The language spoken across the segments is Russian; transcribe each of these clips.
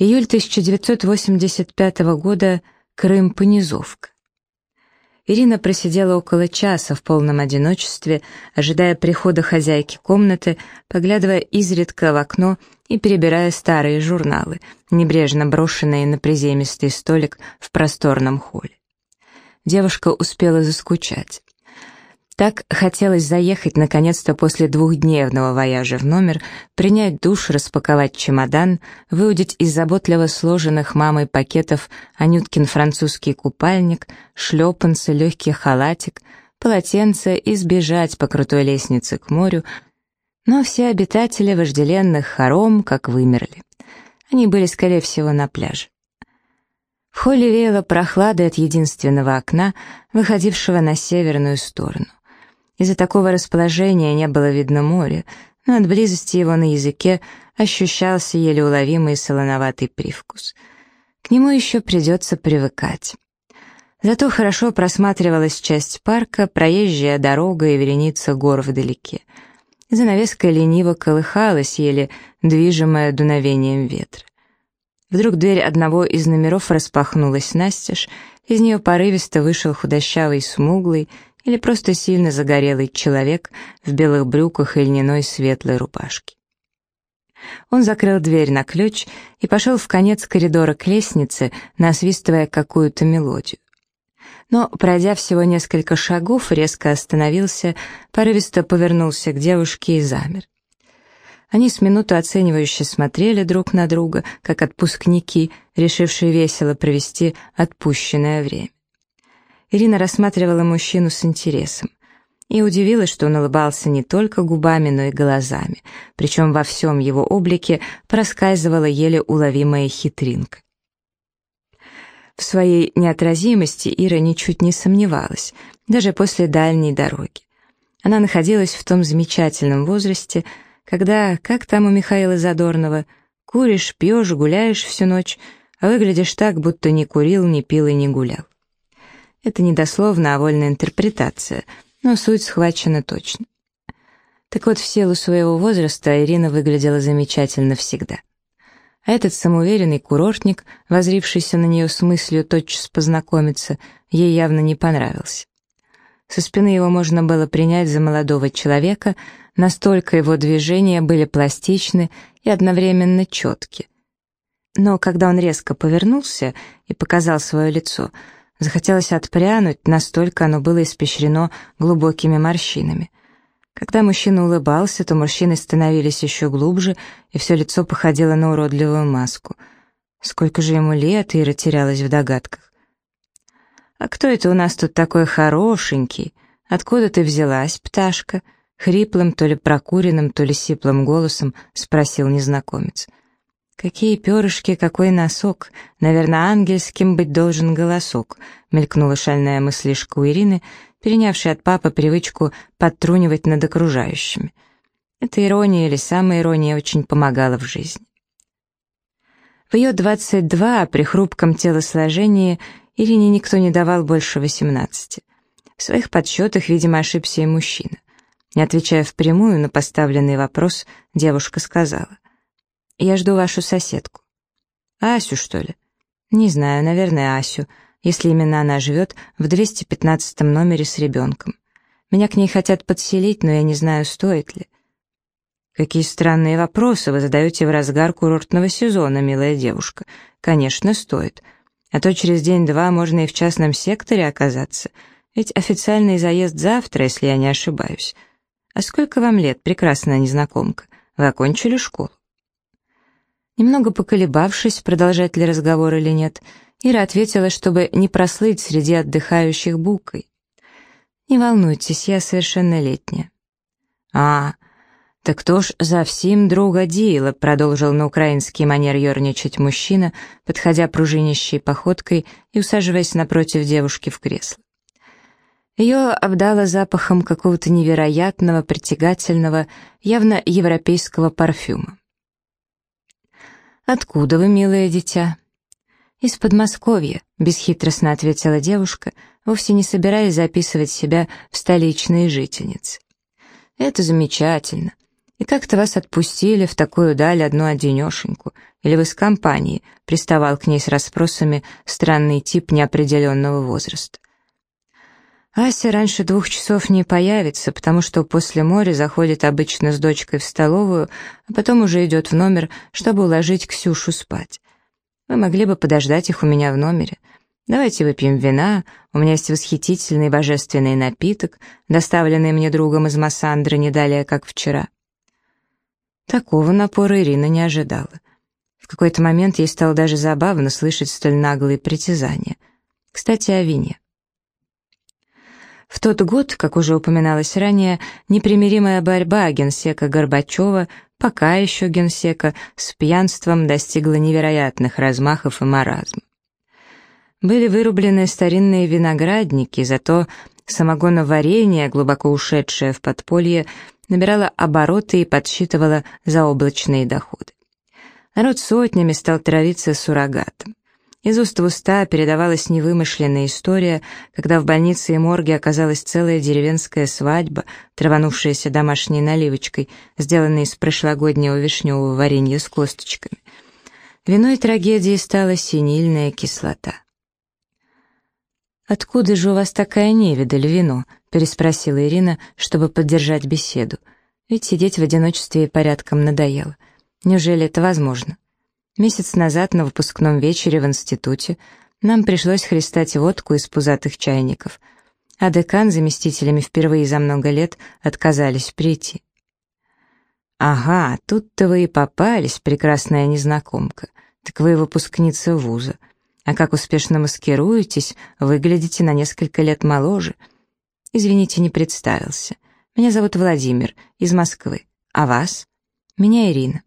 Июль 1985 года. Крым, Понизовка. Ирина просидела около часа в полном одиночестве, ожидая прихода хозяйки комнаты, поглядывая изредка в окно и перебирая старые журналы, небрежно брошенные на приземистый столик в просторном холле. Девушка успела заскучать. Так хотелось заехать наконец-то после двухдневного вояжа в номер, принять душ, распаковать чемодан, выудить из заботливо сложенных мамой пакетов Анюткин французский купальник, шлепанцы, легкий халатик, полотенце и сбежать по крутой лестнице к морю, но все обитатели вожделенных хором как вымерли. Они были, скорее всего, на пляже. В холле веяло прохладой от единственного окна, выходившего на северную сторону. Из-за такого расположения не было видно моря, но от близости его на языке ощущался еле уловимый солоноватый привкус. К нему еще придется привыкать. Зато хорошо просматривалась часть парка, проезжая дорога и вереница гор вдалеке. Занавеска лениво колыхалась, еле движимая дуновением ветра. Вдруг дверь одного из номеров распахнулась настежь, из нее порывисто вышел худощавый, смуглый, или просто сильно загорелый человек в белых брюках и льняной светлой рубашке. Он закрыл дверь на ключ и пошел в конец коридора к лестнице, насвистывая какую-то мелодию. Но, пройдя всего несколько шагов, резко остановился, порывисто повернулся к девушке и замер. Они с минуту оценивающе смотрели друг на друга, как отпускники, решившие весело провести отпущенное время. Ирина рассматривала мужчину с интересом. И удивилась, что он улыбался не только губами, но и глазами, причем во всем его облике проскальзывала еле уловимая хитринка. В своей неотразимости Ира ничуть не сомневалась, даже после дальней дороги. Она находилась в том замечательном возрасте, когда, как там у Михаила Задорнова, куришь, пьешь, гуляешь всю ночь, а выглядишь так, будто не курил, не пил и не гулял. Это не дословно, а вольная интерпретация, но суть схвачена точно. Так вот, в силу своего возраста Ирина выглядела замечательно всегда. А этот самоуверенный курортник, возрившийся на нее с мыслью тотчас познакомиться, ей явно не понравился. Со спины его можно было принять за молодого человека, настолько его движения были пластичны и одновременно четки. Но когда он резко повернулся и показал свое лицо — Захотелось отпрянуть, настолько оно было испещрено глубокими морщинами. Когда мужчина улыбался, то морщины становились еще глубже, и все лицо походило на уродливую маску. Сколько же ему лет, Ира терялась в догадках. «А кто это у нас тут такой хорошенький? Откуда ты взялась, пташка?» Хриплым, то ли прокуренным, то ли сиплым голосом спросил незнакомец. «Какие перышки, какой носок! Наверное, ангельским быть должен голосок», — мелькнула шальная мыслишка у Ирины, перенявшей от папы привычку подтрунивать над окружающими. Эта ирония или самая ирония очень помогала в жизни. В ее 22 при хрупком телосложении Ирине никто не давал больше 18. В своих подсчетах, видимо, ошибся и мужчина. Не отвечая впрямую на поставленный вопрос, девушка сказала — я жду вашу соседку». «Асю, что ли?» «Не знаю, наверное, Асю, если именно она живет в 215 номере с ребенком. Меня к ней хотят подселить, но я не знаю, стоит ли». «Какие странные вопросы вы задаете в разгар курортного сезона, милая девушка. Конечно, стоит. А то через день-два можно и в частном секторе оказаться. Ведь официальный заезд завтра, если я не ошибаюсь. А сколько вам лет, прекрасная незнакомка? Вы окончили школу?» Немного поколебавшись, продолжать ли разговор или нет, Ира ответила, чтобы не прослыть среди отдыхающих букой. «Не волнуйтесь, я совершеннолетняя». «А, так кто ж за всім друга діла?» продолжил на украинский манер ерничать мужчина, подходя пружинищей походкой и усаживаясь напротив девушки в кресло. Ее обдало запахом какого-то невероятного, притягательного, явно европейского парфюма. «Откуда вы, милое дитя?» «Из Подмосковья», — бесхитростно ответила девушка, вовсе не собираясь записывать себя в столичные жительницы. «Это замечательно. И как-то вас отпустили в такую даль одну-одинешеньку, или вы с компанией?» — приставал к ней с расспросами странный тип неопределенного возраста. Ася раньше двух часов не появится, потому что после моря заходит обычно с дочкой в столовую, а потом уже идет в номер, чтобы уложить Ксюшу спать. Вы могли бы подождать их у меня в номере. Давайте выпьем вина, у меня есть восхитительный божественный напиток, доставленный мне другом из Массандры не далее, как вчера. Такого напора Ирина не ожидала. В какой-то момент ей стало даже забавно слышать столь наглые притязания. Кстати, о вине. В тот год, как уже упоминалось ранее, непримиримая борьба генсека Горбачева, пока еще генсека, с пьянством достигла невероятных размахов и маразма. Были вырублены старинные виноградники, зато самогоноварение, глубоко ушедшее в подполье, набирало обороты и подсчитывало заоблачные доходы. Народ сотнями стал травиться суррогатом. Из уст в уста передавалась невымышленная история, когда в больнице и морге оказалась целая деревенская свадьба, траванувшаяся домашней наливочкой, сделанной из прошлогоднего вишневого варенья с косточками. Виной трагедии стала синильная кислота. «Откуда же у вас такая невидаль вино?» — переспросила Ирина, чтобы поддержать беседу. «Ведь сидеть в одиночестве порядком надоело. Неужели это возможно?» Месяц назад на выпускном вечере в институте нам пришлось христать водку из пузатых чайников, а декан заместителями впервые за много лет отказались прийти. «Ага, тут-то вы и попались, прекрасная незнакомка. Так вы выпускница вуза. А как успешно маскируетесь, выглядите на несколько лет моложе. Извините, не представился. Меня зовут Владимир, из Москвы. А вас? Меня Ирина.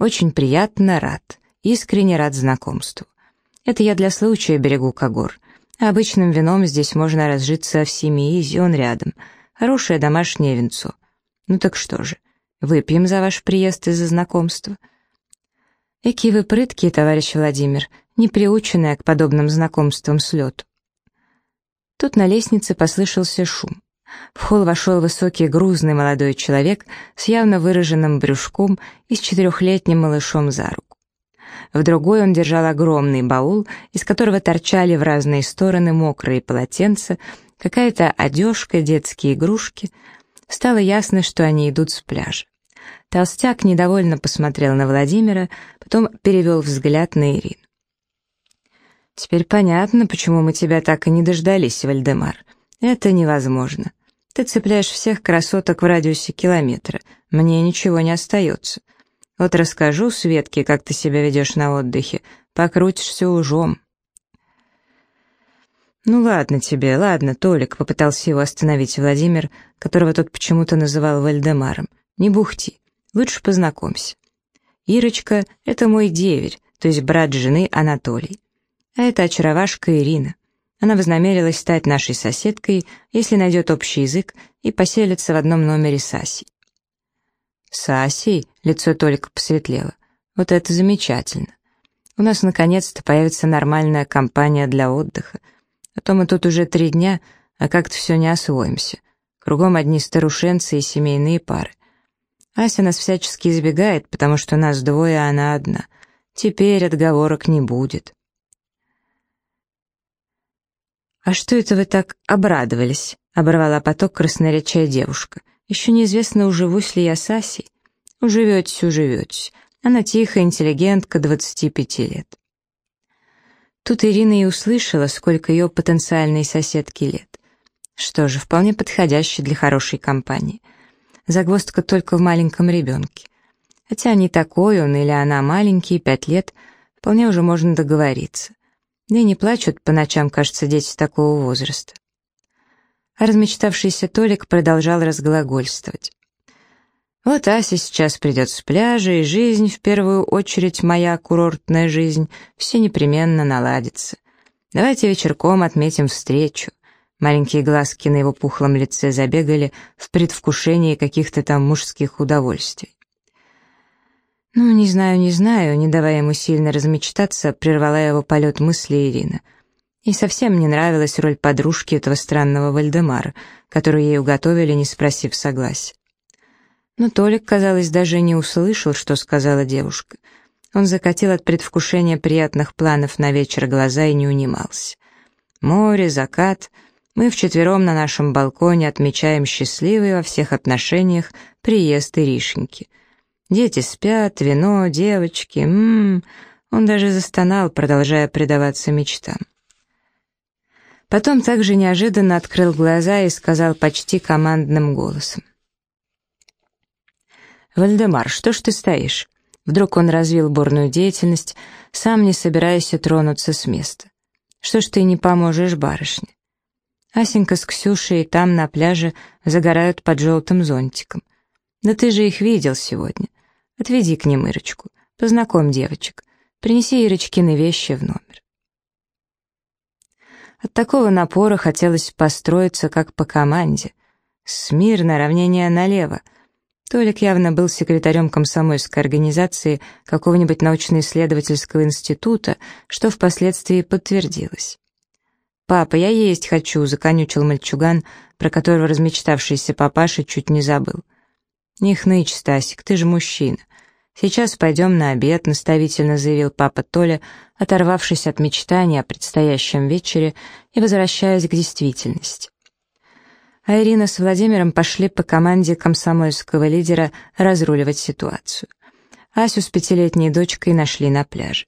Очень приятно, рад. Искренне рад знакомству. Это я для случая берегу Когор. Обычным вином здесь можно разжиться в семье, он рядом. Хорошее домашнее винцо. Ну так что же, выпьем за ваш приезд и за знакомство. Эки вы прыткие, товарищ Владимир, не приученные к подобным знакомствам с лету. Тут на лестнице послышался шум. В холл вошел высокий грузный молодой человек с явно выраженным брюшком и с четырехлетним малышом за руку. В другой он держал огромный баул, из которого торчали в разные стороны мокрые полотенца, какая-то одежка, детские игрушки. Стало ясно, что они идут с пляжа. Толстяк недовольно посмотрел на Владимира, потом перевел взгляд на Ирину. «Теперь понятно, почему мы тебя так и не дождались, Вальдемар. Это невозможно. Ты цепляешь всех красоток в радиусе километра. Мне ничего не остается. Вот расскажу Светке, как ты себя ведешь на отдыхе. Покрутишься ужом. «Ну ладно тебе, ладно, Толик», — попытался его остановить Владимир, которого тот почему-то называл Вальдемаром. «Не бухти, лучше познакомься. Ирочка — это мой деверь, то есть брат жены Анатолий. А это очаровашка Ирина. Она вознамерилась стать нашей соседкой, если найдет общий язык и поселится в одном номере с Асей. С Асей лицо только посветлело. Вот это замечательно. У нас наконец-то появится нормальная компания для отдыха. А то мы тут уже три дня, а как-то все не освоимся. Кругом одни старушенцы и семейные пары. Ася нас всячески избегает, потому что нас двое, а она одна. Теперь отговорок не будет. «А что это вы так обрадовались?» — оборвала поток красноречая девушка. «Еще неизвестно, уживусь ли я с Асей». «Уживетесь, уживетесь. Она тихая, интеллигентка, 25 лет». Тут Ирина и услышала, сколько ее потенциальной соседки лет. Что же, вполне подходящий для хорошей компании. Загвоздка только в маленьком ребенке. Хотя не такой он или она маленький, пять лет, вполне уже можно договориться. Да и не плачут по ночам, кажется, дети такого возраста. А размечтавшийся Толик продолжал разглагольствовать. Вот Ася сейчас придет с пляжа, и жизнь, в первую очередь моя курортная жизнь, все непременно наладится. Давайте вечерком отметим встречу. Маленькие глазки на его пухлом лице забегали в предвкушении каких-то там мужских удовольствий. «Ну, не знаю, не знаю», не давая ему сильно размечтаться, прервала его полет мысли Ирина. И совсем не нравилась роль подружки этого странного Вальдемара, которую ей уготовили, не спросив согласия. Но Толик, казалось, даже не услышал, что сказала девушка. Он закатил от предвкушения приятных планов на вечер глаза и не унимался. Море, закат. Мы вчетвером на нашем балконе отмечаем счастливый во всех отношениях приезд Иришеньки. Дети спят, вино, девочки, ммм... Он даже застонал, продолжая предаваться мечтам. Потом также неожиданно открыл глаза и сказал почти командным голосом. «Вальдемар, что ж ты стоишь?» Вдруг он развил бурную деятельность, сам не собираясь тронуться с места. «Что ж ты не поможешь барышне?» Асенька с Ксюшей там на пляже загорают под желтым зонтиком. «Да ты же их видел сегодня. Отведи к ним Ирочку, познакомь девочек, принеси Ирочкины вещи в номер». От такого напора хотелось построиться как по команде. Смирно, равнение налево. Толик явно был секретарем комсомольской организации какого-нибудь научно-исследовательского института, что впоследствии подтвердилось. «Папа, я есть хочу», — законючил мальчуган, про которого размечтавшийся папаша чуть не забыл. «Не хнычь, Стасик, ты же мужчина. «Сейчас пойдем на обед», — наставительно заявил папа Толя, оторвавшись от мечтания о предстоящем вечере и возвращаясь к действительности. А Ирина с Владимиром пошли по команде комсомольского лидера разруливать ситуацию. Асю с пятилетней дочкой нашли на пляже.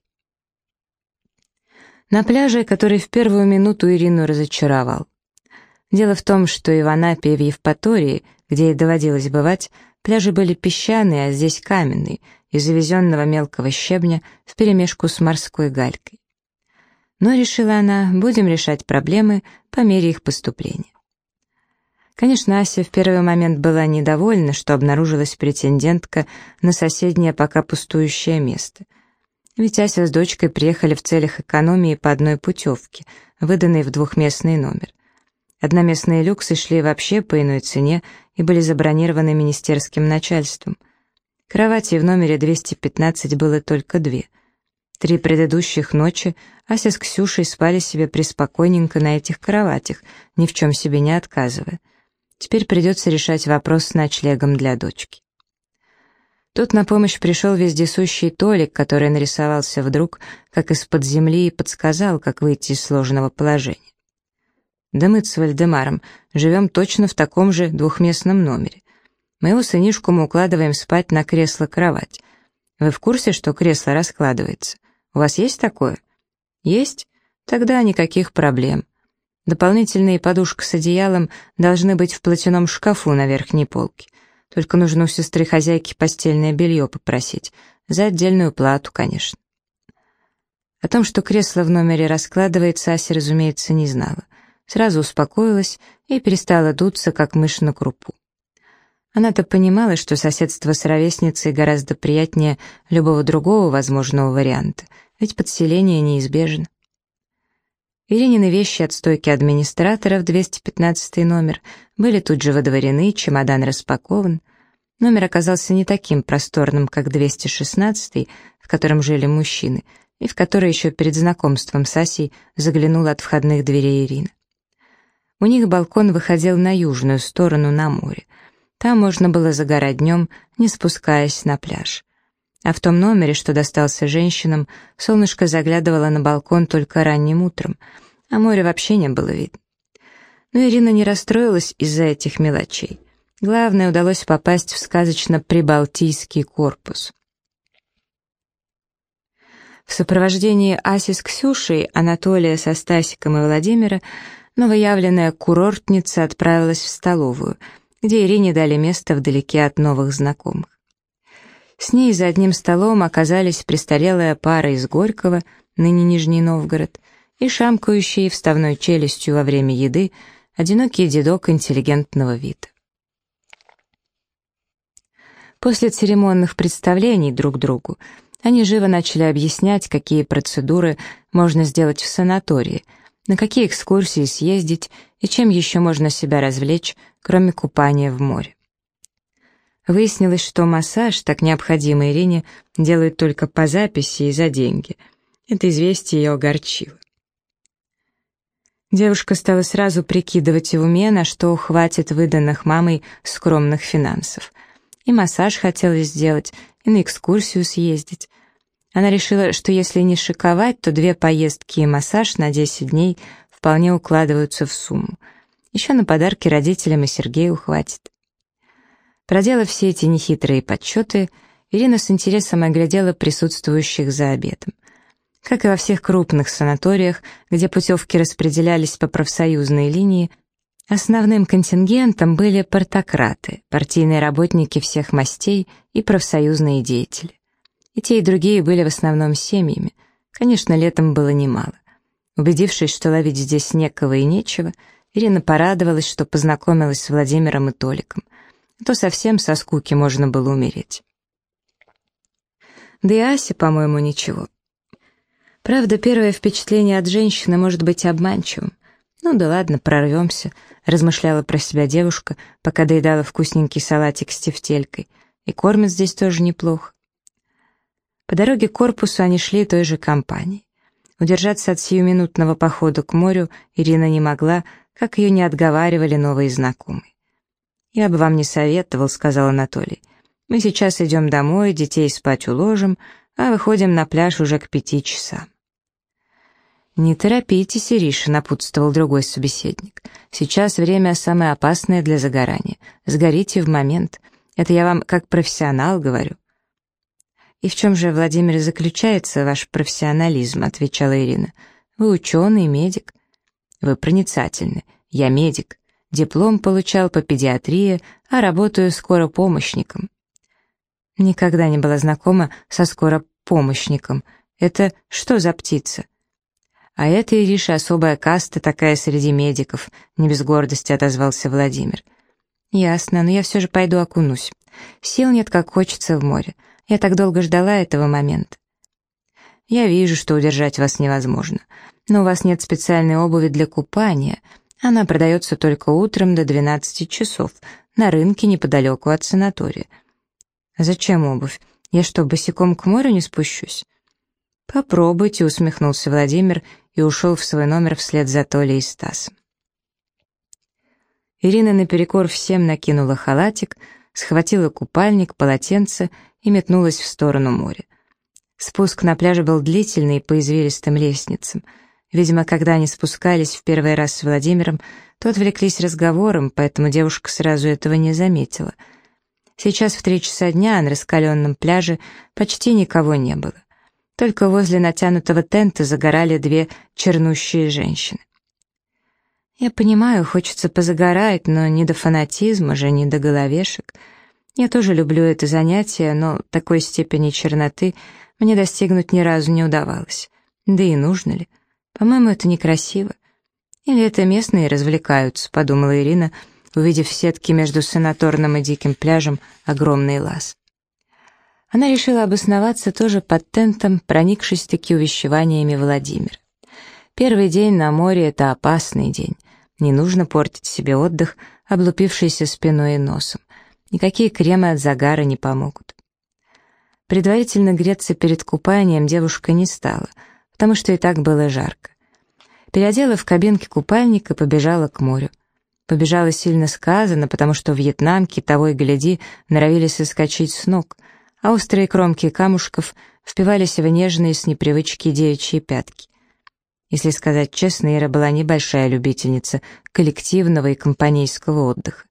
На пляже, который в первую минуту Ирину разочаровал. Дело в том, что и в Анапе, и в Евпатории, где ей доводилось бывать, пляжи были песчаные, а здесь каменные, из завезенного мелкого щебня вперемешку с морской галькой. Но, решила она, будем решать проблемы по мере их поступления. Конечно, Ася в первый момент была недовольна, что обнаружилась претендентка на соседнее пока пустующее место. Ведь Ася с дочкой приехали в целях экономии по одной путевке, выданной в двухместный номер. Одноместные люксы шли вообще по иной цене и были забронированы министерским начальством — Кровати в номере 215 было только две. Три предыдущих ночи Ася с Ксюшей спали себе преспокойненько на этих кроватях, ни в чем себе не отказывая. Теперь придется решать вопрос с ночлегом для дочки. Тут на помощь пришел вездесущий Толик, который нарисовался вдруг, как из-под земли, и подсказал, как выйти из сложного положения. «Да мы с Вальдемаром живем точно в таком же двухместном номере. Моего сынишку мы укладываем спать на кресло-кровать. Вы в курсе, что кресло раскладывается? У вас есть такое? Есть? Тогда никаких проблем. Дополнительные подушка с одеялом должны быть в платяном шкафу на верхней полке. Только нужно у сестры-хозяйки постельное белье попросить. За отдельную плату, конечно. О том, что кресло в номере раскладывается, Ася, разумеется, не знала. Сразу успокоилась и перестала дуться, как мышь на крупу. Она-то понимала, что соседство с ровесницей гораздо приятнее любого другого возможного варианта, ведь подселение неизбежно. Иринины вещи от стойки администратора в 215 номер были тут же водворены, чемодан распакован. Номер оказался не таким просторным, как 216 в котором жили мужчины, и в который еще перед знакомством с Асей заглянула от входных дверей Ирина. У них балкон выходил на южную сторону, на море. Там можно было загорать днем, не спускаясь на пляж. А в том номере, что достался женщинам, солнышко заглядывало на балкон только ранним утром, а море вообще не было видно. Но Ирина не расстроилась из-за этих мелочей. Главное, удалось попасть в сказочно-прибалтийский корпус. В сопровождении Аси с Ксюшей, Анатолия со Стасиком и Владимира новоявленная курортница отправилась в столовую — где Ирине дали место вдалеке от новых знакомых. С ней за одним столом оказались престарелая пара из Горького, ныне Нижний Новгород, и шамкающий вставной челюстью во время еды одинокий дедок интеллигентного вида. После церемонных представлений друг другу они живо начали объяснять, какие процедуры можно сделать в санатории — на какие экскурсии съездить и чем еще можно себя развлечь, кроме купания в море. Выяснилось, что массаж, так необходимый Ирине, делают только по записи и за деньги. Это известие ее огорчило. Девушка стала сразу прикидывать в уме, на что хватит выданных мамой скромных финансов. И массаж хотелось сделать, и на экскурсию съездить. Она решила, что если не шиковать, то две поездки и массаж на 10 дней вполне укладываются в сумму. Еще на подарки родителям и Сергею хватит. Проделав все эти нехитрые подсчеты, Ирина с интересом оглядела присутствующих за обедом. Как и во всех крупных санаториях, где путевки распределялись по профсоюзной линии, основным контингентом были партократы, партийные работники всех мастей и профсоюзные деятели. И те, и другие были в основном семьями. Конечно, летом было немало. Убедившись, что ловить здесь некого и нечего, Ирина порадовалась, что познакомилась с Владимиром и Толиком. А то совсем со скуки можно было умереть. Да и Ася, по-моему, ничего. Правда, первое впечатление от женщины может быть обманчивым. Ну да ладно, прорвемся, размышляла про себя девушка, пока доедала вкусненький салатик с тефтелькой. И кормят здесь тоже неплохо. По дороге к корпусу они шли той же компанией. Удержаться от сиюминутного похода к морю Ирина не могла, как ее не отговаривали новые знакомые. «Я бы вам не советовал», — сказал Анатолий. «Мы сейчас идем домой, детей спать уложим, а выходим на пляж уже к пяти часам». «Не торопитесь, Ириша», — напутствовал другой собеседник. «Сейчас время самое опасное для загорания. Сгорите в момент. Это я вам как профессионал говорю. «И в чем же, Владимир, заключается ваш профессионализм?» — отвечала Ирина. «Вы ученый, медик». «Вы проницательны. Я медик. Диплом получал по педиатрии, а работаю скоропомощником». Никогда не была знакома со скоропомощником. Это что за птица? А это, Ириша, особая каста такая среди медиков, не без гордости отозвался Владимир. Ясно, но я все же пойду окунусь. Сил нет, как хочется в море. Я так долго ждала этого момента. Я вижу, что удержать вас невозможно. Но у вас нет специальной обуви для купания. Она продается только утром до 12 часов на рынке неподалеку от санатория. Зачем обувь? Я что, босиком к морю не спущусь? Попробуйте, усмехнулся Владимир и ушел в свой номер вслед за Толей и Стасом. Ирина наперекор всем накинула халатик, схватила купальник, полотенце и метнулась в сторону моря. Спуск на пляже был длительный по извилистым лестницам. Видимо, когда они спускались в первый раз с Владимиром, то отвлеклись разговором, поэтому девушка сразу этого не заметила. Сейчас в три часа дня на раскаленном пляже почти никого не было. Только возле натянутого тента загорали две чернущие женщины. Я понимаю, хочется позагорать, но не до фанатизма же, не до головешек — я тоже люблю это занятие, но такой степени черноты мне достигнуть ни разу не удавалось. Да и нужно ли? По-моему, это некрасиво. Или это местные развлекаются, подумала Ирина, увидев в сетке между санаторным и диким пляжем огромный лаз. Она решила обосноваться тоже под тентом, проникшись-таки увещеваниями Владимира. Первый день на море — это опасный день. Не нужно портить себе отдых, облупившийся спиной и носом. Никакие кремы от загара не помогут. Предварительно греться перед купанием девушка не стала, потому что и так было жарко. Переодела в кабинке купальника, побежала к морю. Побежала сильно сказано, потому что вьетнамки, того и гляди, норовили соскочить с ног, а острые кромки камушков впивались в нежные с непривычки девичьи пятки. Если сказать честно, Ира была небольшая любительница коллективного и компанейского отдыха.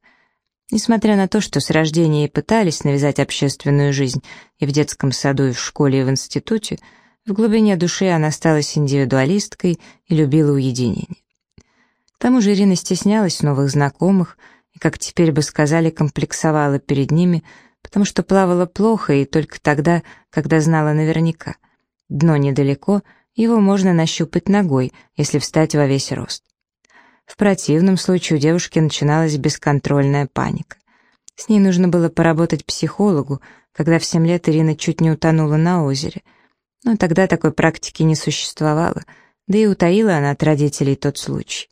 Несмотря на то, что с рождения и пытались навязать общественную жизнь и в детском саду, и в школе, и в институте, в глубине души она осталась индивидуалисткой и любила уединение. К тому же Ирина стеснялась новых знакомых и, как теперь бы сказали, комплексовала перед ними, потому что плавала плохо и только тогда, когда знала наверняка. Дно недалеко, его можно нащупать ногой, если встать во весь рост. В противном случае у девушки начиналась бесконтрольная паника. С ней нужно было поработать психологу, когда в семь лет Ирина чуть не утонула на озере. Но тогда такой практики не существовало, да и утаила она от родителей тот случай.